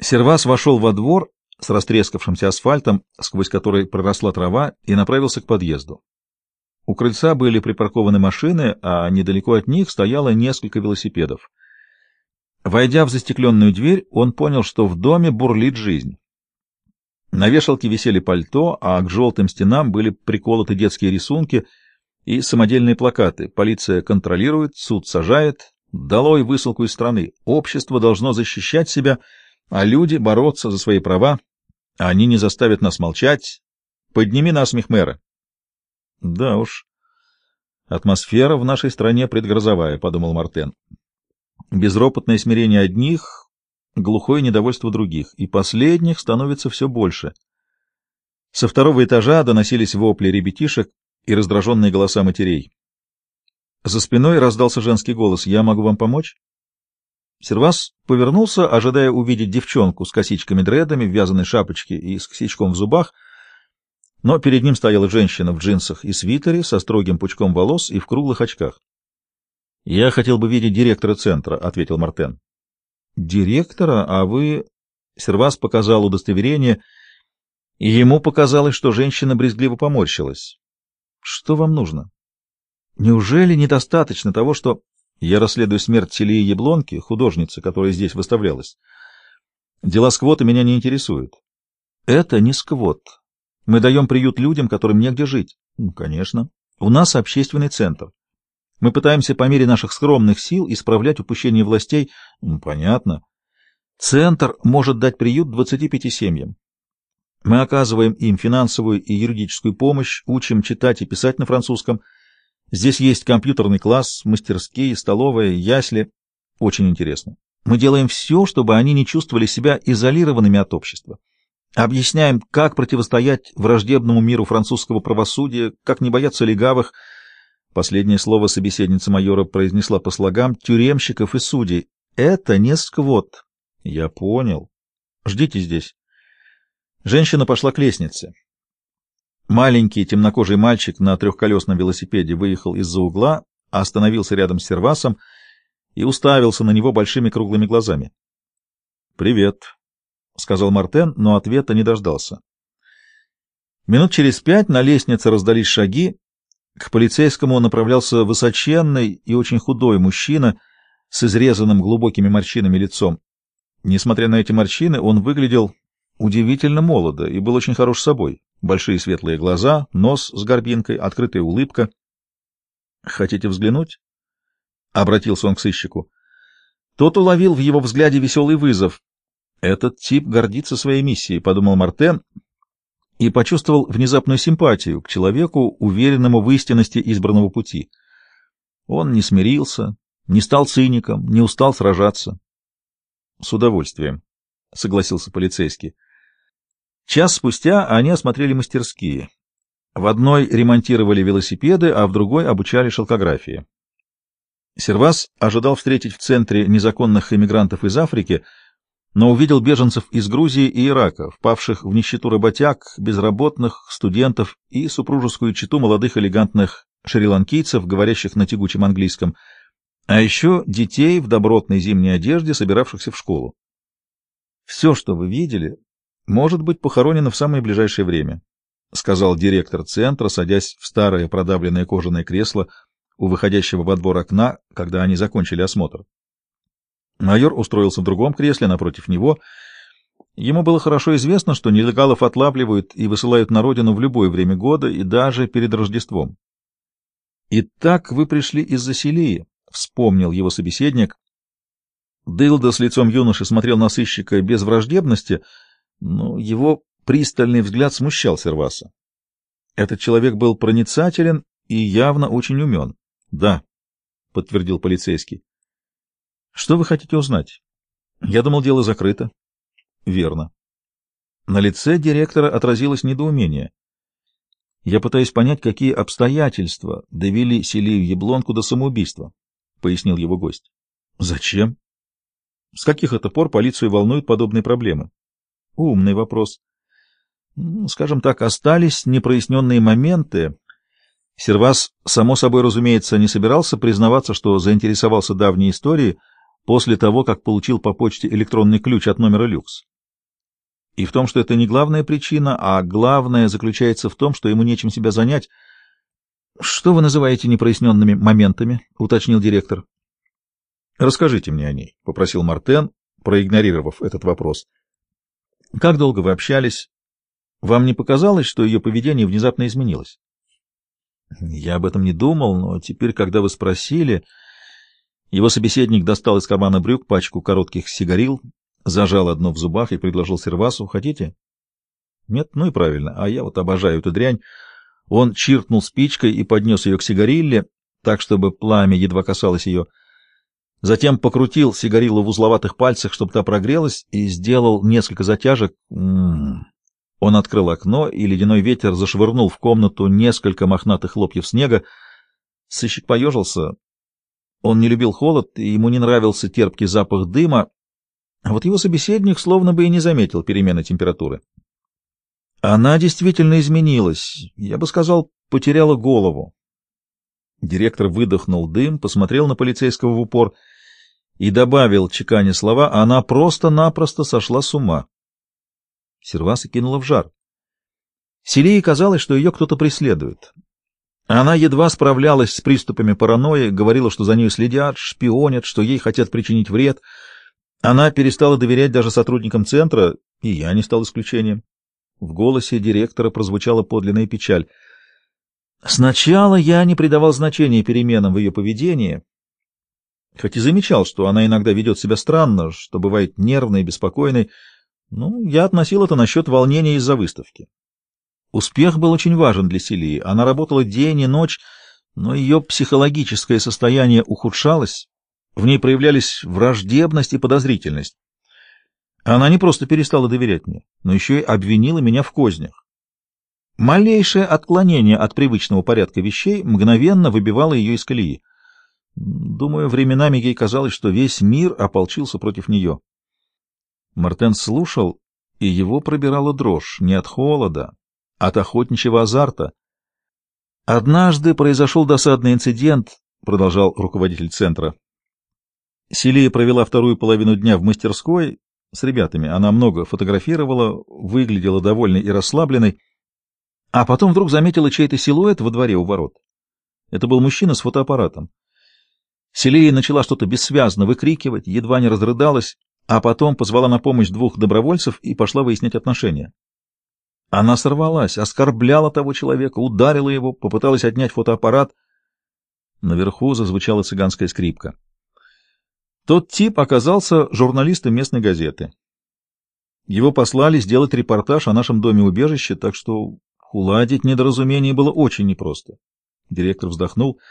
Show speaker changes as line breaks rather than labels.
Сервас вошел во двор с растрескавшимся асфальтом, сквозь который проросла трава, и направился к подъезду. У крыльца были припаркованы машины, а недалеко от них стояло несколько велосипедов. Войдя в застекленную дверь, он понял, что в доме бурлит жизнь. На вешалке висели пальто, а к желтым стенам были приколоты детские рисунки и самодельные плакаты. Полиция контролирует, суд сажает. Долой высылку из страны. Общество должно защищать себя, а люди бороться за свои права. Они не заставят нас молчать. Подними насмех мэра. Да уж. Атмосфера в нашей стране предгрозовая, — подумал Мартен. Безропотное смирение одних, глухое недовольство других, и последних становится все больше. Со второго этажа доносились вопли ребятишек и раздраженные голоса матерей. За спиной раздался женский голос «Я могу вам помочь?» Сервас повернулся, ожидая увидеть девчонку с косичками-дредами в вязаной шапочке и с косичком в зубах, но перед ним стояла женщина в джинсах и свитере со строгим пучком волос и в круглых очках. — Я хотел бы видеть директора центра, — ответил Мартен. — Директора? А вы... Сервас показал удостоверение, и ему показалось, что женщина брезгливо поморщилась. — Что вам нужно? — Неужели недостаточно того, что... Я расследую смерть Селии Яблонки, художницы, которая здесь выставлялась. Дела сквота меня не интересуют. Это не сквот. Мы даем приют людям, которым негде жить. Ну, конечно. У нас общественный центр. Мы пытаемся по мере наших скромных сил исправлять упущения властей. Ну, понятно. Центр может дать приют 25 семьям. Мы оказываем им финансовую и юридическую помощь, учим читать и писать на французском – Здесь есть компьютерный класс, мастерские, столовая, ясли. Очень интересно. Мы делаем все, чтобы они не чувствовали себя изолированными от общества. Объясняем, как противостоять враждебному миру французского правосудия, как не бояться легавых. Последнее слово собеседница майора произнесла по слогам тюремщиков и судей. Это не сквот. Я понял. Ждите здесь. Женщина пошла к лестнице. Маленький темнокожий мальчик на трехколесном велосипеде выехал из-за угла, остановился рядом с сервасом и уставился на него большими круглыми глазами. «Привет», — сказал Мартен, но ответа не дождался. Минут через пять на лестнице раздались шаги. К полицейскому направлялся высоченный и очень худой мужчина с изрезанным глубокими морщинами лицом. Несмотря на эти морщины, он выглядел удивительно молодо и был очень хорош собой. Большие светлые глаза, нос с горбинкой, открытая улыбка. — Хотите взглянуть? — обратился он к сыщику. Тот уловил в его взгляде веселый вызов. «Этот тип гордится своей миссией», — подумал Мартен, и почувствовал внезапную симпатию к человеку, уверенному в истинности избранного пути. Он не смирился, не стал циником, не устал сражаться. — С удовольствием, — согласился полицейский. Час спустя они осмотрели мастерские. В одной ремонтировали велосипеды, а в другой обучали шелкографии. Сервас ожидал встретить в центре незаконных иммигрантов из Африки, но увидел беженцев из Грузии и Ирака, впавших в нищету работяг, безработных, студентов и супружескую чету молодых элегантных шри-ланкийцев, говорящих на тягучем английском, а еще детей в добротной зимней одежде, собиравшихся в школу. Все, что вы видели, может быть похоронена в самое ближайшее время, — сказал директор центра, садясь в старое продавленное кожаное кресло у выходящего во двор окна, когда они закончили осмотр. Майор устроился в другом кресле напротив него. Ему было хорошо известно, что нелегалов отлавливают и высылают на родину в любое время года и даже перед Рождеством. «Итак, вы пришли из-за Селии», — вспомнил его собеседник. Дылда с лицом юноши смотрел на сыщика без враждебности — но его пристальный взгляд смущал Серваса. Этот человек был проницателен и явно очень умен. — Да, — подтвердил полицейский. — Что вы хотите узнать? — Я думал, дело закрыто. — Верно. На лице директора отразилось недоумение. — Я пытаюсь понять, какие обстоятельства довели Селию Яблонку до самоубийства, — пояснил его гость. — Зачем? — С каких это пор полицию волнуют подобные проблемы? Умный вопрос. Скажем так, остались непроясненные моменты. Сервас, само собой разумеется, не собирался признаваться, что заинтересовался давней историей, после того, как получил по почте электронный ключ от номера люкс. И в том, что это не главная причина, а главное заключается в том, что ему нечем себя занять. «Что вы называете непроясненными моментами?» — уточнил директор. «Расскажите мне о ней», — попросил Мартен, проигнорировав этот вопрос. «Как долго вы общались? Вам не показалось, что ее поведение внезапно изменилось?» «Я об этом не думал, но теперь, когда вы спросили...» Его собеседник достал из кармана брюк пачку коротких сигарил, зажал одну в зубах и предложил сервасу. «Хотите?» «Нет, ну и правильно. А я вот обожаю эту дрянь». Он чиркнул спичкой и поднес ее к сигарилле, так, чтобы пламя едва касалось ее. Затем покрутил сигарилу в узловатых пальцах, чтобы та прогрелась, и сделал несколько затяжек. М -м -м. Он открыл окно, и ледяной ветер зашвырнул в комнату несколько мохнатых хлопьев снега. Сыщик поежился. Он не любил холод, и ему не нравился терпкий запах дыма, а вот его собеседник словно бы и не заметил перемены температуры. Она действительно изменилась, я бы сказал, потеряла голову. Директор выдохнул дым, посмотрел на полицейского в упор и добавил, чеканя слова, она просто-напросто сошла с ума. Серваса кинула в жар. Селии казалось, что ее кто-то преследует. Она едва справлялась с приступами паранойи, говорила, что за ней следят, шпионят, что ей хотят причинить вред. Она перестала доверять даже сотрудникам центра, и я не стал исключением. В голосе директора прозвучала подлинная печаль. Сначала я не придавал значения переменам в ее поведении, хоть и замечал, что она иногда ведет себя странно, что бывает нервной беспокойной, ну, я относил это насчет волнения из-за выставки. Успех был очень важен для Селии. Она работала день и ночь, но ее психологическое состояние ухудшалось, в ней проявлялись враждебность и подозрительность. Она не просто перестала доверять мне, но еще и обвинила меня в кознях. Малейшее отклонение от привычного порядка вещей мгновенно выбивало ее из колеи. Думаю, временами ей казалось, что весь мир ополчился против нее. Мартен слушал, и его пробирала дрожь не от холода, а от охотничьего азарта. «Однажды произошел досадный инцидент», — продолжал руководитель центра. Селия провела вторую половину дня в мастерской с ребятами. Она много фотографировала, выглядела довольной и расслабленной, а потом вдруг заметила чей-то силуэт во дворе у ворот. Это был мужчина с фотоаппаратом. Селия начала что-то бессвязно выкрикивать, едва не разрыдалась, а потом позвала на помощь двух добровольцев и пошла выяснять отношения. Она сорвалась, оскорбляла того человека, ударила его, попыталась отнять фотоаппарат. Наверху зазвучала цыганская скрипка. Тот тип оказался журналистом местной газеты. Его послали сделать репортаж о нашем доме-убежище, так что уладить недоразумение было очень непросто. Директор вздохнул —